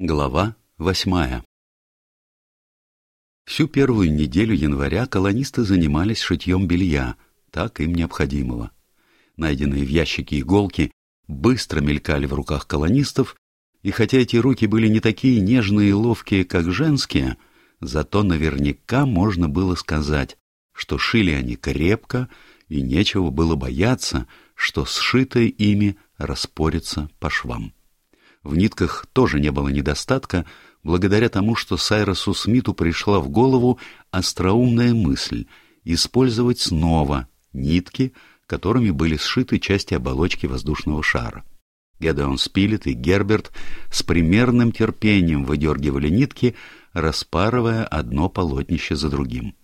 Глава восьмая Всю первую неделю января колонисты занимались шитьем белья, так им необходимого. Найденные в ящике иголки быстро мелькали в руках колонистов, и хотя эти руки были не такие нежные и ловкие, как женские, зато наверняка можно было сказать, что шили они крепко, и нечего было бояться, что сшитое ими распорится по швам. В нитках тоже не было недостатка, благодаря тому, что Сайросу Смиту пришла в голову остроумная мысль использовать снова нитки, которыми были сшиты части оболочки воздушного шара. Гедеон Спилет и Герберт с примерным терпением выдергивали нитки, распарывая одно полотнище за другим.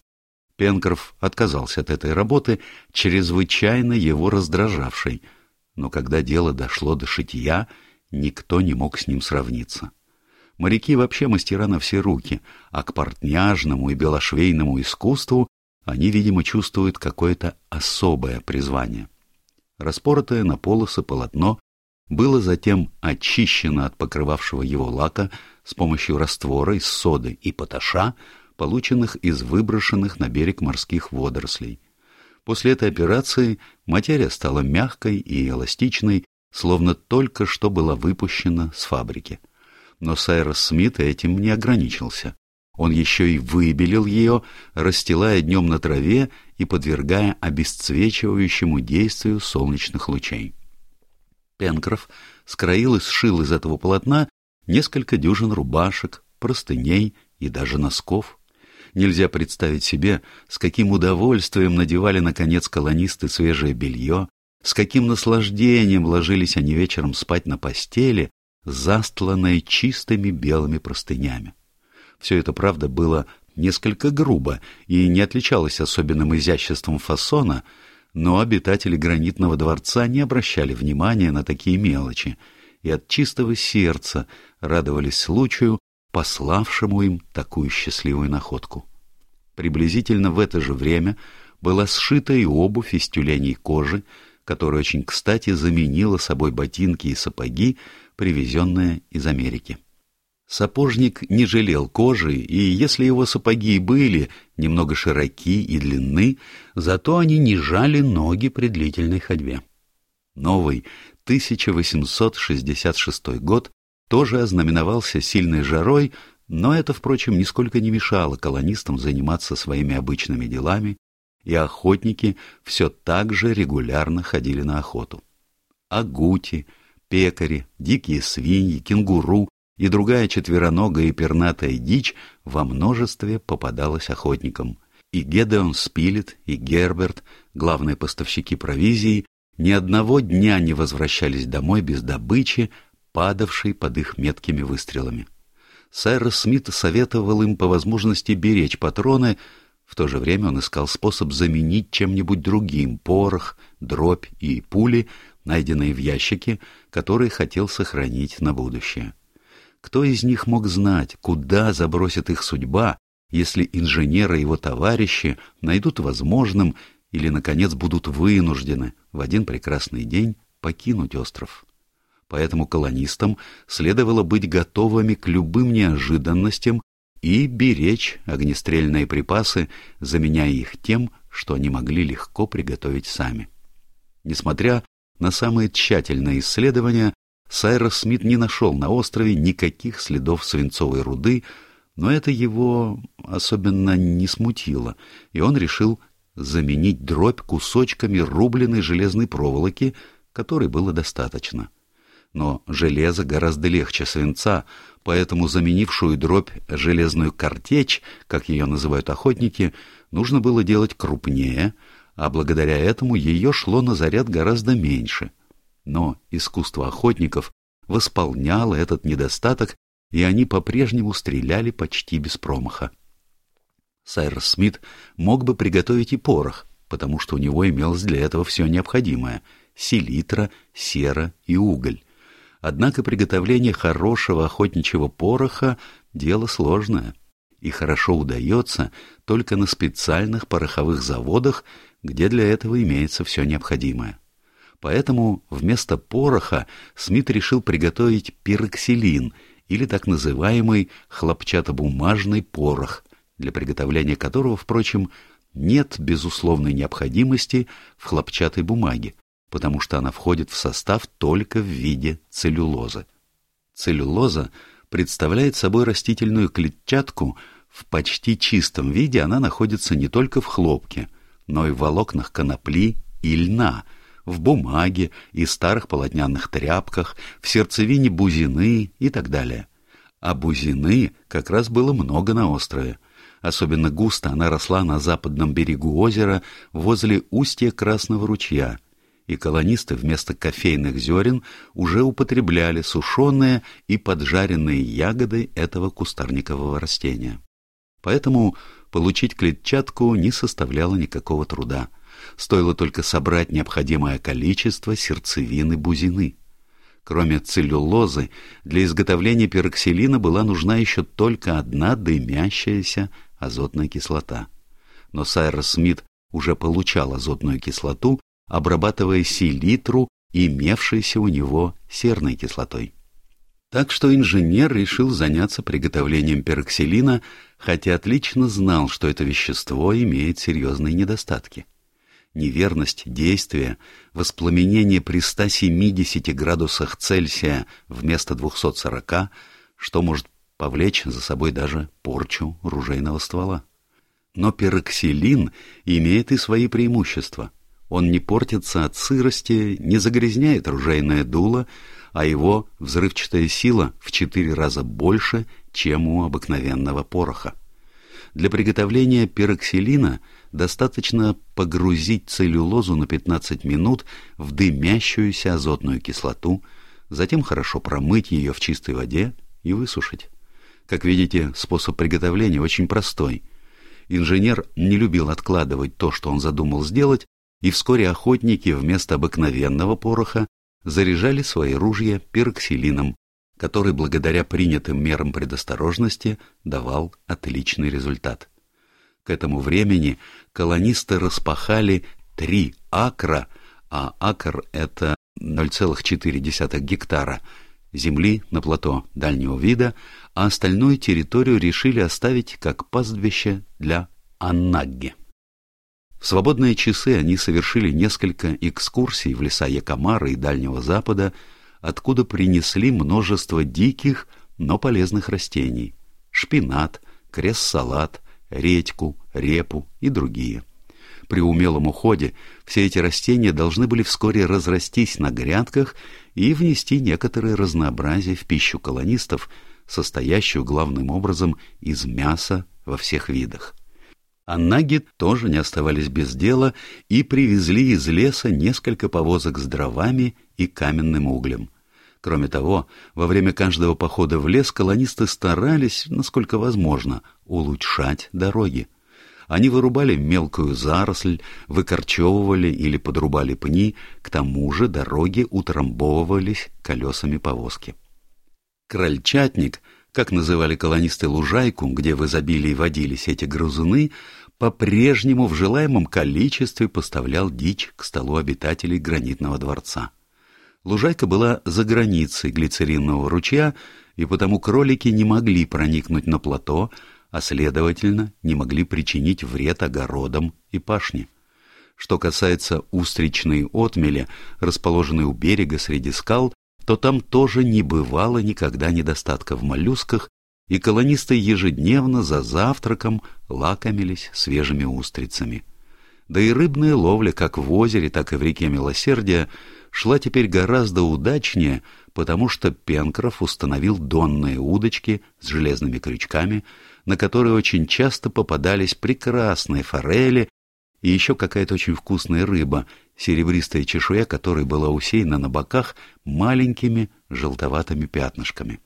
Пенкроф отказался от этой работы, чрезвычайно его раздражавшей, но когда дело дошло до шитья, Никто не мог с ним сравниться. Моряки вообще мастера на все руки, а к портняжному и белошвейному искусству они, видимо, чувствуют какое-то особое призвание. Распоротое на полосы полотно было затем очищено от покрывавшего его лака с помощью раствора из соды и поташа, полученных из выброшенных на берег морских водорослей. После этой операции материя стала мягкой и эластичной, словно только что была выпущена с фабрики. Но Сайрос Смит этим не ограничился. Он еще и выбелил ее, расстилая днем на траве и подвергая обесцвечивающему действию солнечных лучей. Пенкроф скроил и сшил из этого полотна несколько дюжин рубашек, простыней и даже носков. Нельзя представить себе, с каким удовольствием надевали, наконец, колонисты свежее белье, с каким наслаждением ложились они вечером спать на постели, застланной чистыми белыми простынями. Все это, правда, было несколько грубо и не отличалось особенным изяществом фасона, но обитатели гранитного дворца не обращали внимания на такие мелочи и от чистого сердца радовались случаю, пославшему им такую счастливую находку. Приблизительно в это же время была сшита и обувь из тюленей кожи, которая очень кстати заменила собой ботинки и сапоги, привезенные из Америки. Сапожник не жалел кожи, и если его сапоги были немного широки и длинны, зато они не жали ноги при длительной ходьбе. Новый 1866 год тоже ознаменовался сильной жарой, но это, впрочем, нисколько не мешало колонистам заниматься своими обычными делами и охотники все так же регулярно ходили на охоту. Агути, пекари, дикие свиньи, кенгуру и другая четвероногая и пернатая дичь во множестве попадалась охотникам. И Гедеон Спилет, и Герберт, главные поставщики провизии, ни одного дня не возвращались домой без добычи, падавшей под их меткими выстрелами. Сэр Смит советовал им по возможности беречь патроны, в то же время он искал способ заменить чем-нибудь другим порох, дробь и пули, найденные в ящике, которые хотел сохранить на будущее. Кто из них мог знать, куда забросит их судьба, если инженеры и его товарищи найдут возможным или, наконец, будут вынуждены в один прекрасный день покинуть остров? Поэтому колонистам следовало быть готовыми к любым неожиданностям и беречь огнестрельные припасы, заменяя их тем, что они могли легко приготовить сами. Несмотря на самые тщательные исследования, Сайрос Смит не нашел на острове никаких следов свинцовой руды, но это его особенно не смутило, и он решил заменить дробь кусочками рубленной железной проволоки, которой было достаточно. Но железо гораздо легче свинца, поэтому заменившую дробь железную картечь, как ее называют охотники, нужно было делать крупнее, а благодаря этому ее шло на заряд гораздо меньше. Но искусство охотников восполняло этот недостаток, и они по-прежнему стреляли почти без промаха. Сайрос Смит мог бы приготовить и порох, потому что у него имелось для этого все необходимое — селитра, сера и уголь. Однако приготовление хорошего охотничьего пороха — дело сложное, и хорошо удается только на специальных пороховых заводах, где для этого имеется все необходимое. Поэтому вместо пороха Смит решил приготовить пироксилин или так называемый хлопчатобумажный порох, для приготовления которого, впрочем, нет безусловной необходимости в хлопчатой бумаге, потому что она входит в состав только в виде целлюлозы. Целлюлоза представляет собой растительную клетчатку, в почти чистом виде она находится не только в хлопке, но и в волокнах конопли и льна, в бумаге и старых полотняных тряпках, в сердцевине бузины и так далее. А бузины как раз было много на острове. Особенно густо она росла на западном берегу озера возле устья Красного ручья, и колонисты вместо кофейных зерен уже употребляли сушеные и поджаренные ягоды этого кустарникового растения. Поэтому получить клетчатку не составляло никакого труда. Стоило только собрать необходимое количество сердцевины бузины. Кроме целлюлозы, для изготовления пероксилина была нужна еще только одна дымящаяся азотная кислота. Но Сайрос Смит уже получал азотную кислоту, обрабатывая селитру, имевшейся у него серной кислотой. Так что инженер решил заняться приготовлением пероксилина, хотя отлично знал, что это вещество имеет серьезные недостатки. Неверность действия, воспламенение при 170 градусах Цельсия вместо 240, что может повлечь за собой даже порчу ружейного ствола. Но пероксилин имеет и свои преимущества. Он не портится от сырости, не загрязняет ружейное дуло, а его взрывчатая сила в четыре раза больше, чем у обыкновенного пороха. Для приготовления пероксилина достаточно погрузить целлюлозу на 15 минут в дымящуюся азотную кислоту, затем хорошо промыть ее в чистой воде и высушить. Как видите, способ приготовления очень простой. Инженер не любил откладывать то, что он задумал сделать, и вскоре охотники вместо обыкновенного пороха заряжали свои ружья пероксилином, который благодаря принятым мерам предосторожности давал отличный результат. К этому времени колонисты распахали три акра, а акр — это 0,4 гектара, земли на плато дальнего вида, а остальную территорию решили оставить как пастбище для аннагги. В свободные часы они совершили несколько экскурсий в леса Якомара и Дальнего Запада, откуда принесли множество диких, но полезных растений – шпинат, крест-салат, редьку, репу и другие. При умелом уходе все эти растения должны были вскоре разрастись на грядках и внести некоторое разнообразие в пищу колонистов, состоящую главным образом из мяса во всех видах. А наги тоже не оставались без дела и привезли из леса несколько повозок с дровами и каменным углем. Кроме того, во время каждого похода в лес колонисты старались, насколько возможно, улучшать дороги. Они вырубали мелкую заросль, выкорчевывали или подрубали пни, к тому же дороги утрамбовывались колесами повозки. Крольчатник — как называли колонисты лужайку, где в изобилии водились эти грызуны, по-прежнему в желаемом количестве поставлял дичь к столу обитателей гранитного дворца. Лужайка была за границей глицеринного ручья, и потому кролики не могли проникнуть на плато, а, следовательно, не могли причинить вред огородам и пашне. Что касается устричной отмели, расположенной у берега среди скал, то там тоже не бывало никогда недостатка в моллюсках, и колонисты ежедневно за завтраком лакомились свежими устрицами. Да и рыбная ловля как в озере, так и в реке Милосердия шла теперь гораздо удачнее, потому что Пенкроф установил донные удочки с железными крючками, на которые очень часто попадались прекрасные форели и еще какая-то очень вкусная рыба, серебристая чешуя которой была усеяна на боках маленькими желтоватыми пятнышками.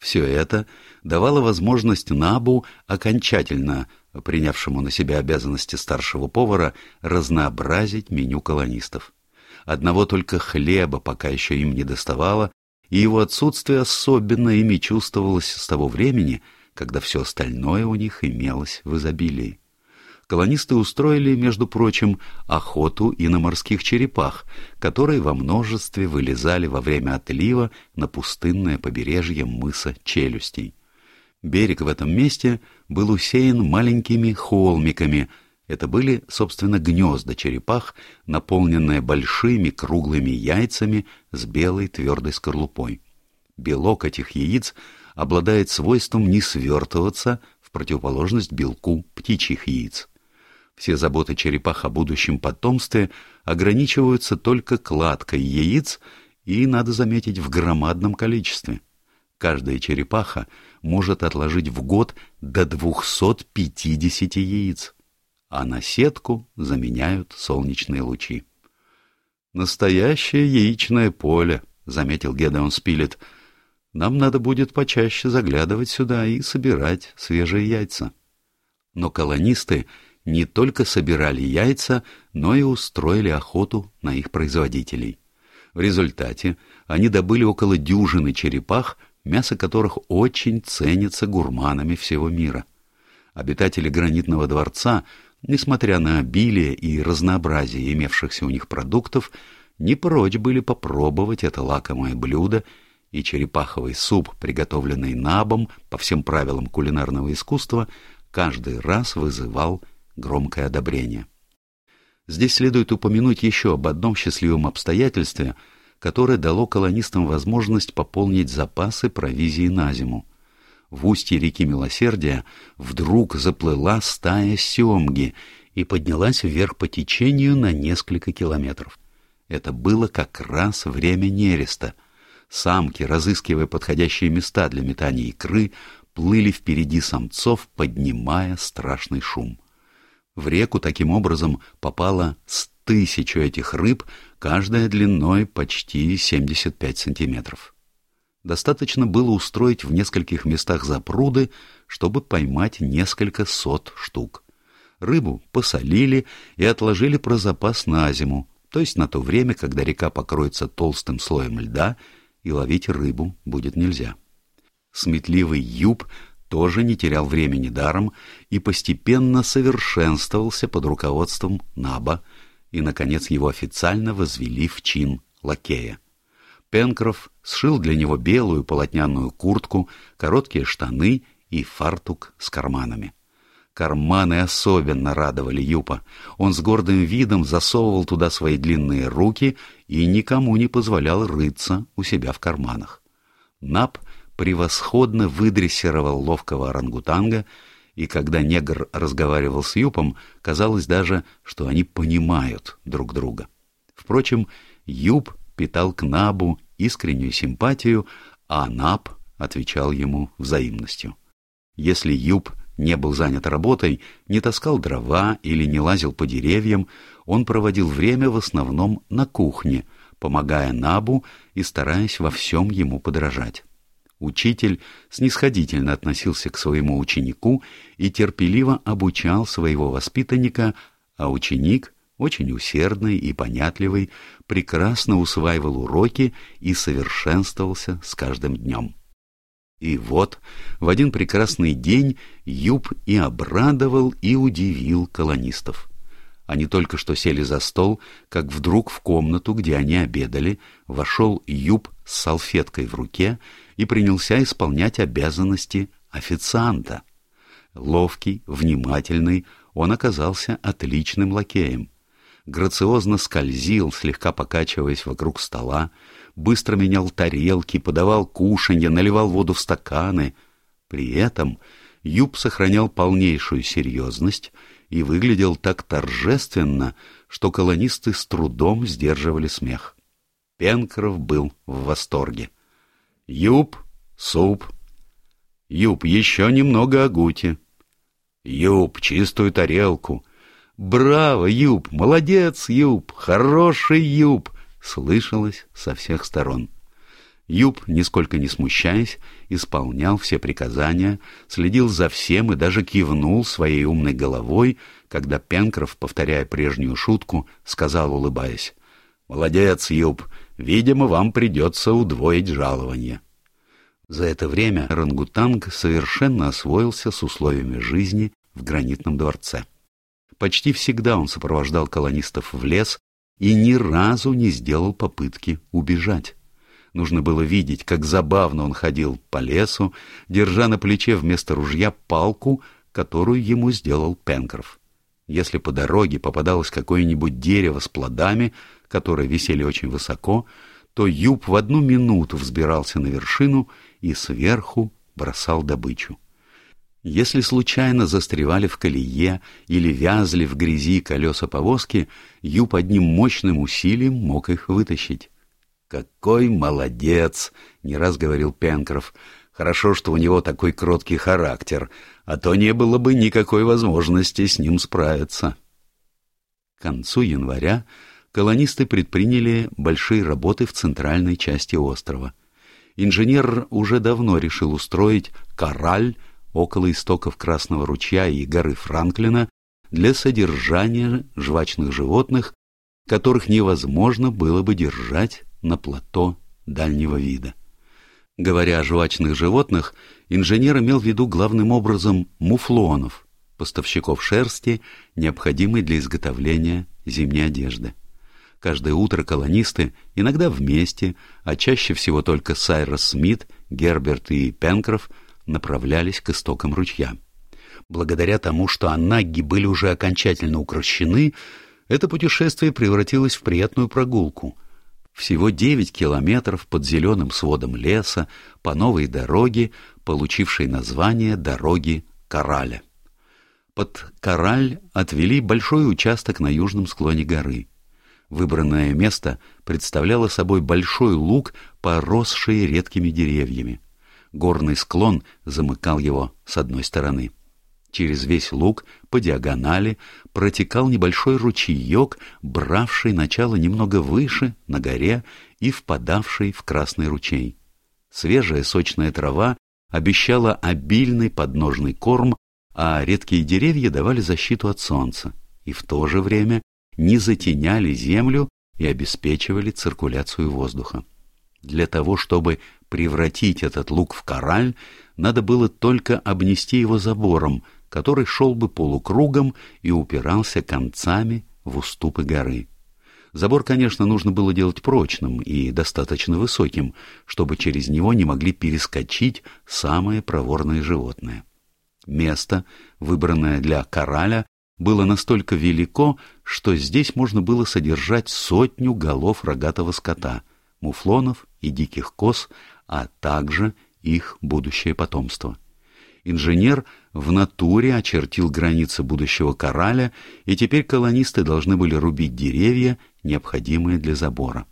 Все это давало возможность Набу, окончательно принявшему на себя обязанности старшего повара, разнообразить меню колонистов. Одного только хлеба пока еще им не доставало, и его отсутствие особенно ими чувствовалось с того времени, когда все остальное у них имелось в изобилии. Колонисты устроили, между прочим, охоту и на морских черепах, которые во множестве вылезали во время отлива на пустынное побережье мыса Челюстей. Берег в этом месте был усеян маленькими холмиками. Это были, собственно, гнезда черепах, наполненные большими круглыми яйцами с белой твердой скорлупой. Белок этих яиц обладает свойством не свертываться в противоположность белку птичьих яиц. Все заботы черепах о будущем потомстве ограничиваются только кладкой яиц и, надо заметить, в громадном количестве. Каждая черепаха может отложить в год до 250 яиц, а на сетку заменяют солнечные лучи. «Настоящее яичное поле», — заметил Гедеон Спилет. «Нам надо будет почаще заглядывать сюда и собирать свежие яйца». Но колонисты не только собирали яйца, но и устроили охоту на их производителей. В результате они добыли около дюжины черепах, мясо которых очень ценится гурманами всего мира. Обитатели гранитного дворца, несмотря на обилие и разнообразие имевшихся у них продуктов, не прочь были попробовать это лакомое блюдо, и черепаховый суп, приготовленный набом по всем правилам кулинарного искусства, каждый раз вызывал громкое одобрение. Здесь следует упомянуть еще об одном счастливом обстоятельстве, которое дало колонистам возможность пополнить запасы провизии на зиму. В устье реки Милосердия вдруг заплыла стая семги и поднялась вверх по течению на несколько километров. Это было как раз время нереста. Самки, разыскивая подходящие места для метания икры, плыли впереди самцов, поднимая страшный шум. В реку таким образом попало с тысячу этих рыб, каждая длиной почти 75 сантиметров. Достаточно было устроить в нескольких местах запруды, чтобы поймать несколько сот штук. Рыбу посолили и отложили про запас на зиму, то есть на то время, когда река покроется толстым слоем льда, и ловить рыбу будет нельзя. Сметливый юб тоже не терял времени даром и постепенно совершенствовался под руководством Наба, и, наконец, его официально возвели в чин лакея. Пенкроф сшил для него белую полотняную куртку, короткие штаны и фартук с карманами. Карманы особенно радовали Юпа. Он с гордым видом засовывал туда свои длинные руки и никому не позволял рыться у себя в карманах. Наб — превосходно выдрессировал ловкого орангутанга, и когда негр разговаривал с Юпом, казалось даже, что они понимают друг друга. Впрочем, Юп питал к Набу искреннюю симпатию, а Наб отвечал ему взаимностью. Если Юп не был занят работой, не таскал дрова или не лазил по деревьям, он проводил время в основном на кухне, помогая Набу и стараясь во всем ему подражать. Учитель снисходительно относился к своему ученику и терпеливо обучал своего воспитанника, а ученик, очень усердный и понятливый, прекрасно усваивал уроки и совершенствовался с каждым днем. И вот в один прекрасный день Юб и обрадовал, и удивил колонистов. Они только что сели за стол, как вдруг в комнату, где они обедали, вошел Юб с салфеткой в руке и принялся исполнять обязанности официанта. Ловкий, внимательный, он оказался отличным лакеем. Грациозно скользил, слегка покачиваясь вокруг стола, быстро менял тарелки, подавал кушанье, наливал воду в стаканы. При этом Юб сохранял полнейшую серьезность и выглядел так торжественно, что колонисты с трудом сдерживали смех. Пенкроф был в восторге. Юб, суп. Юб, еще немного агути. Юб, чистую тарелку. Браво, Юб, молодец, Юб, хороший Юб, слышалось со всех сторон. Юб, нисколько не смущаясь, исполнял все приказания, следил за всем и даже кивнул своей умной головой, когда Пенкроф, повторяя прежнюю шутку, сказал, улыбаясь, «Молодец, Юб, видимо, вам придется удвоить жалование». За это время рангутанг совершенно освоился с условиями жизни в гранитном дворце. Почти всегда он сопровождал колонистов в лес и ни разу не сделал попытки убежать. Нужно было видеть, как забавно он ходил по лесу, держа на плече вместо ружья палку, которую ему сделал Пенкроф. Если по дороге попадалось какое-нибудь дерево с плодами, которые висели очень высоко, то Юб в одну минуту взбирался на вершину и сверху бросал добычу. Если случайно застревали в колее или вязли в грязи колеса повозки, Юб одним мощным усилием мог их вытащить. «Какой молодец!» — не раз говорил Пенкроф. «Хорошо, что у него такой кроткий характер, а то не было бы никакой возможности с ним справиться». К концу января колонисты предприняли большие работы в центральной части острова. Инженер уже давно решил устроить «Кораль» около истоков Красного ручья и горы Франклина для содержания жвачных животных, которых невозможно было бы держать на плато дальнего вида. Говоря о жвачных животных, инженер имел в виду главным образом муфлонов, поставщиков шерсти, необходимой для изготовления зимней одежды. Каждое утро колонисты, иногда вместе, а чаще всего только Сайрос Смит, Герберт и Пенкроф, направлялись к истокам ручья. Благодаря тому, что анаги были уже окончательно укращены, это путешествие превратилось в приятную прогулку. Всего девять километров под зеленым сводом леса по новой дороге, получившей название «Дороги Кораля». Под Кораль отвели большой участок на южном склоне горы. Выбранное место представляло собой большой луг, поросший редкими деревьями. Горный склон замыкал его с одной стороны. Через весь луг по диагонали протекал небольшой ручеек, бравший начало немного выше, на горе, и впадавший в красный ручей. Свежая сочная трава обещала обильный подножный корм, а редкие деревья давали защиту от солнца и в то же время не затеняли землю и обеспечивали циркуляцию воздуха. Для того, чтобы превратить этот луг в кораль, надо было только обнести его забором, который шел бы полукругом и упирался концами в уступы горы. Забор, конечно, нужно было делать прочным и достаточно высоким, чтобы через него не могли перескочить самые проворные животные. Место, выбранное для кораля, было настолько велико, что здесь можно было содержать сотню голов рогатого скота, муфлонов и диких коз, а также их будущее потомство. Инженер в натуре очертил границы будущего кораля, и теперь колонисты должны были рубить деревья, необходимые для забора.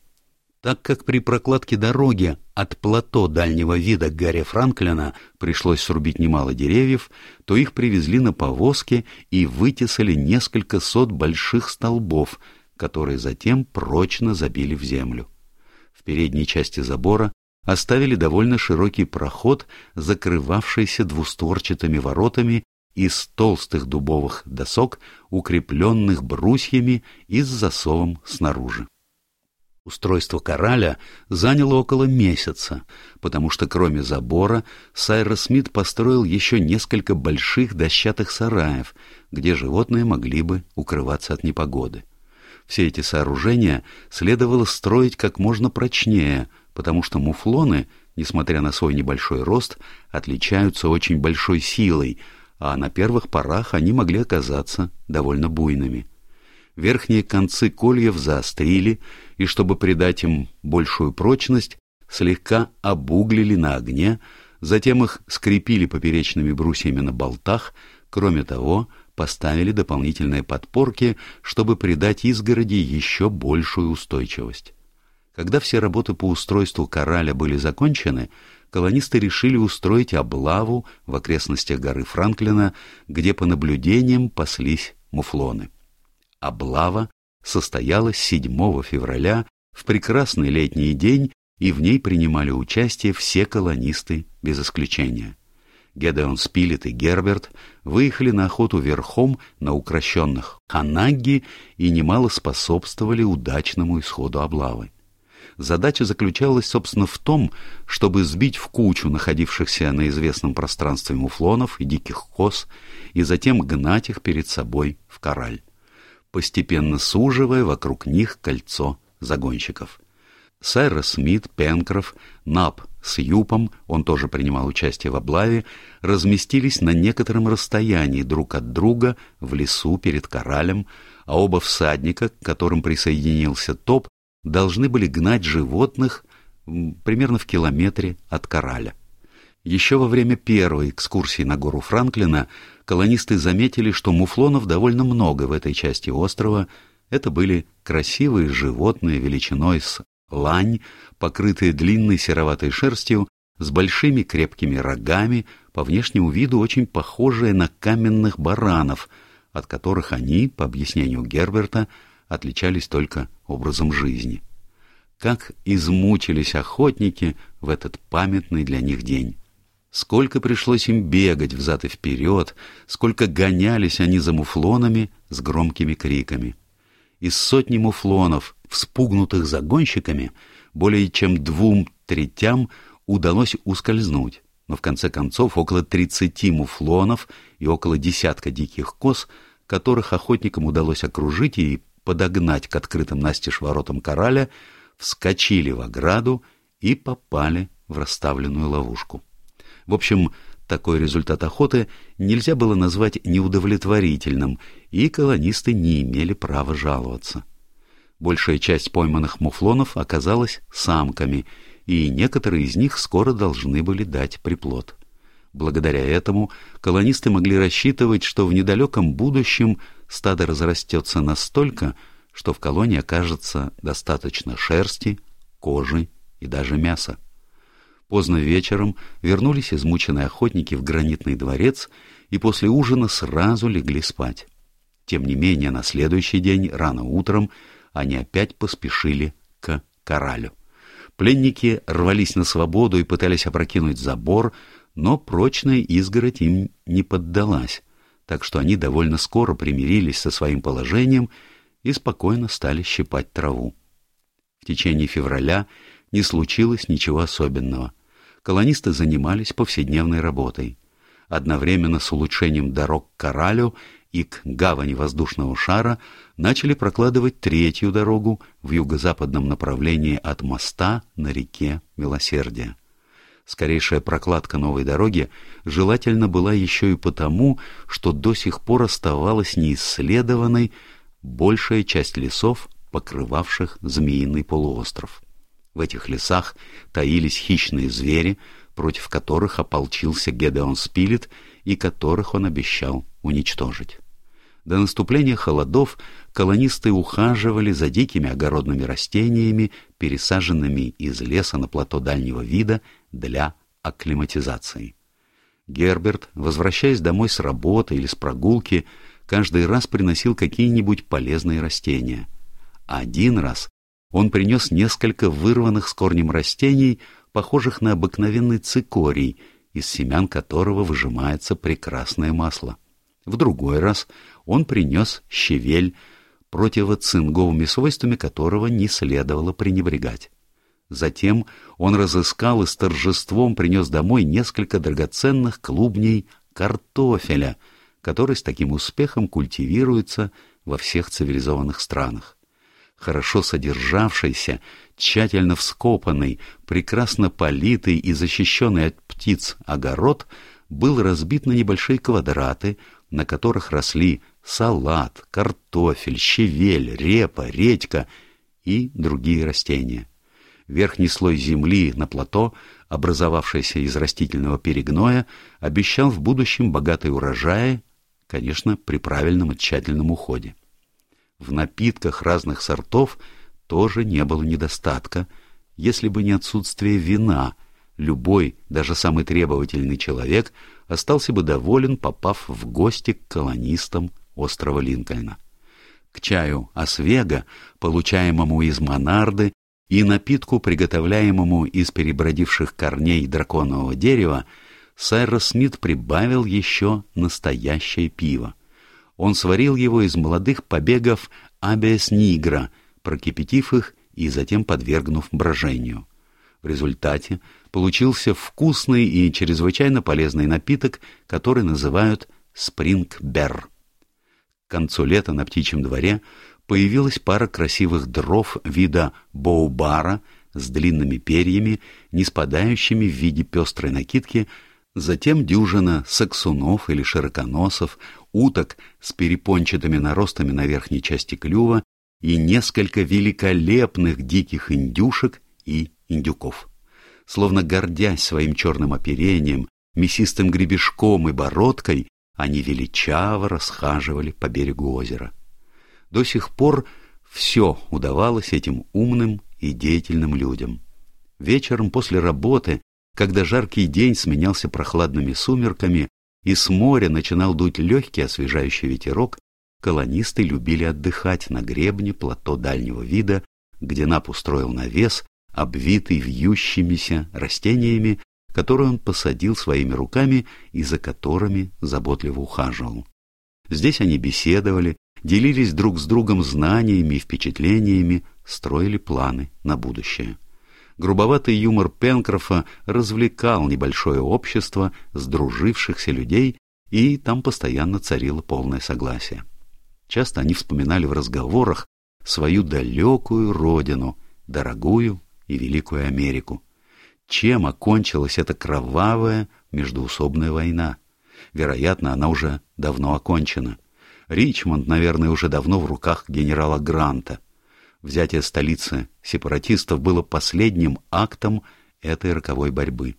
Так как при прокладке дороги от плато дальнего вида к горе Франклина пришлось срубить немало деревьев, то их привезли на повозке и вытесали несколько сот больших столбов, которые затем прочно забили в землю. В передней части забора оставили довольно широкий проход, закрывавшийся двустворчатыми воротами из толстых дубовых досок, укрепленных брусьями и с засовом снаружи. Устройство кораля заняло около месяца, потому что кроме забора Сайрос Смит построил еще несколько больших дощатых сараев, где животные могли бы укрываться от непогоды. Все эти сооружения следовало строить как можно прочнее – потому что муфлоны, несмотря на свой небольшой рост, отличаются очень большой силой, а на первых порах они могли оказаться довольно буйными. Верхние концы кольев заострили, и чтобы придать им большую прочность, слегка обуглили на огне, затем их скрепили поперечными брусьями на болтах, кроме того, поставили дополнительные подпорки, чтобы придать изгороди еще большую устойчивость. Когда все работы по устройству кораля были закончены, колонисты решили устроить облаву в окрестностях горы Франклина, где по наблюдениям паслись муфлоны. Облава состоялась 7 февраля в прекрасный летний день, и в ней принимали участие все колонисты без исключения. Гедеон Спилет и Герберт выехали на охоту верхом на укращенных Ханагги и немало способствовали удачному исходу облавы. Задача заключалась, собственно, в том, чтобы сбить в кучу находившихся на известном пространстве муфлонов и диких коз и затем гнать их перед собой в кораль, постепенно суживая вокруг них кольцо загонщиков. Сайрос Смит, Пенкроф, Нап с Юпом, он тоже принимал участие в облаве, разместились на некотором расстоянии друг от друга в лесу перед коралем, а оба всадника, к которым присоединился Топ, должны были гнать животных примерно в километре от Кораля. Еще во время первой экскурсии на гору Франклина колонисты заметили, что муфлонов довольно много в этой части острова. Это были красивые животные величиной с лань, покрытые длинной сероватой шерстью, с большими крепкими рогами, по внешнему виду очень похожие на каменных баранов, от которых они, по объяснению Герберта, отличались только образом жизни. Как измучились охотники в этот памятный для них день. Сколько пришлось им бегать взад и вперед, сколько гонялись они за муфлонами с громкими криками. Из сотни муфлонов, вспугнутых загонщиками, более чем двум третям удалось ускользнуть, но в конце концов около тридцати муфлонов и около десятка диких коз, которых охотникам удалось окружить и подогнать к открытым настежь воротам кораля, вскочили в ограду и попали в расставленную ловушку. В общем, такой результат охоты нельзя было назвать неудовлетворительным, и колонисты не имели права жаловаться. Большая часть пойманных муфлонов оказалась самками, и некоторые из них скоро должны были дать приплод. Благодаря этому колонисты могли рассчитывать, что в недалеком будущем стадо разрастется настолько, что в колонии окажется достаточно шерсти, кожи и даже мяса. Поздно вечером вернулись измученные охотники в гранитный дворец и после ужина сразу легли спать. Тем не менее, на следующий день, рано утром, они опять поспешили к коралю. Пленники рвались на свободу и пытались опрокинуть забор, но прочная изгородь им не поддалась, так что они довольно скоро примирились со своим положением и спокойно стали щипать траву. В течение февраля не случилось ничего особенного. Колонисты занимались повседневной работой. Одновременно с улучшением дорог к Коралю и к гавани воздушного шара начали прокладывать третью дорогу в юго-западном направлении от моста на реке Милосердия. Скорейшая прокладка новой дороги желательно была еще и потому, что до сих пор оставалась неисследованной большая часть лесов, покрывавших Змеиный полуостров. В этих лесах таились хищные звери, против которых ополчился Гедеон Спилет и которых он обещал уничтожить. До наступления холодов колонисты ухаживали за дикими огородными растениями, пересаженными из леса на плато дальнего вида для акклиматизации. Герберт, возвращаясь домой с работы или с прогулки, каждый раз приносил какие-нибудь полезные растения. Один раз он принес несколько вырванных с корнем растений, похожих на обыкновенный цикорий, из семян которого выжимается прекрасное масло. В другой раз он принес щавель, противоцинговыми свойствами которого не следовало пренебрегать. Затем он разыскал и с торжеством принес домой несколько драгоценных клубней картофеля, который с таким успехом культивируется во всех цивилизованных странах. Хорошо содержавшийся, тщательно вскопанный, прекрасно политый и защищенный от птиц огород был разбит на небольшие квадраты, на которых росли салат, картофель, щавель, репа, редька и другие растения. Верхний слой земли на плато, образовавшийся из растительного перегноя, обещал в будущем богатый урожай, конечно, при правильном и тщательном уходе. В напитках разных сортов тоже не было недостатка, если бы не отсутствие вина. Любой, даже самый требовательный человек остался бы доволен, попав в гости к колонистам острова Линкольна. К чаю Освега, получаемому из Монарды, и напитку, приготовляемому из перебродивших корней драконового дерева, Сайрос Смит прибавил еще настоящее пиво. Он сварил его из молодых побегов абиас нигра, прокипятив их и затем подвергнув брожению. В результате получился вкусный и чрезвычайно полезный напиток, который называют спрингбер. К концу лета на птичьем дворе появилась пара красивых дров вида боубара с длинными перьями, не спадающими в виде пестрой накидки, затем дюжина саксунов или широконосов, уток с перепончатыми наростами на верхней части клюва и несколько великолепных диких индюшек и индюков. Словно гордясь своим черным оперением, мясистым гребешком и бородкой, они величаво расхаживали по берегу озера. До сих пор все удавалось этим умным и деятельным людям. Вечером после работы, когда жаркий день сменялся прохладными сумерками и с моря начинал дуть легкий освежающий ветерок, колонисты любили отдыхать на гребне плато дальнего вида, где Нап устроил навес, обвитый вьющимися растениями, которые он посадил своими руками и за которыми заботливо ухаживал. Здесь они беседовали, делились друг с другом знаниями и впечатлениями, строили планы на будущее. Грубоватый юмор Пенкрофа развлекал небольшое общество сдружившихся людей, и там постоянно царило полное согласие. Часто они вспоминали в разговорах свою далекую родину, дорогую и великую Америку. Чем окончилась эта кровавая междуусобная война? Вероятно, она уже давно окончена. Ричмонд, наверное, уже давно в руках генерала Гранта. Взятие столицы сепаратистов было последним актом этой роковой борьбы.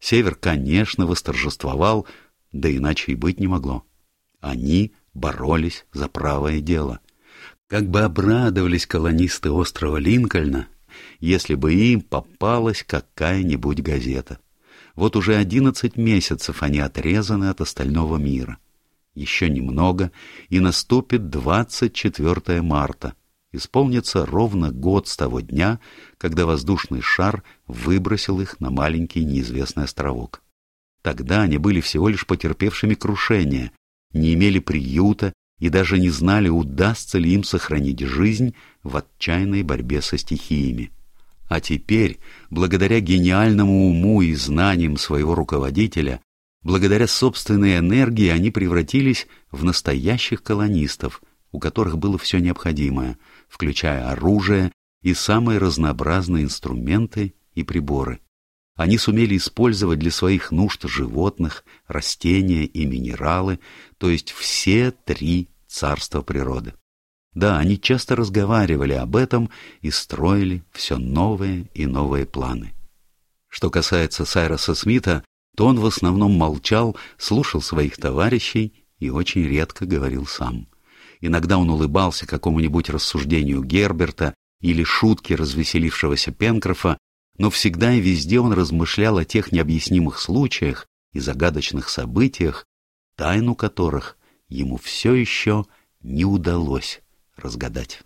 Север, конечно, восторжествовал, да иначе и быть не могло. Они боролись за правое дело. Как бы обрадовались колонисты острова Линкольна, если бы им попалась какая-нибудь газета. Вот уже одиннадцать месяцев они отрезаны от остального мира. Еще немного, и наступит 24 марта. Исполнится ровно год с того дня, когда воздушный шар выбросил их на маленький неизвестный островок. Тогда они были всего лишь потерпевшими крушение, не имели приюта и даже не знали, удастся ли им сохранить жизнь в отчаянной борьбе со стихиями. А теперь, благодаря гениальному уму и знаниям своего руководителя, благодаря собственной энергии они превратились в настоящих колонистов, у которых было все необходимое, включая оружие и самые разнообразные инструменты и приборы. Они сумели использовать для своих нужд животных, растения и минералы, то есть все три царства природы. Да, они часто разговаривали об этом и строили все новые и новые планы. Что касается Сайроса Смита, то он в основном молчал, слушал своих товарищей и очень редко говорил сам. Иногда он улыбался какому-нибудь рассуждению Герберта или шутке развеселившегося Пенкрофа, но всегда и везде он размышлял о тех необъяснимых случаях и загадочных событиях, тайну которых ему все еще не удалось разгадать.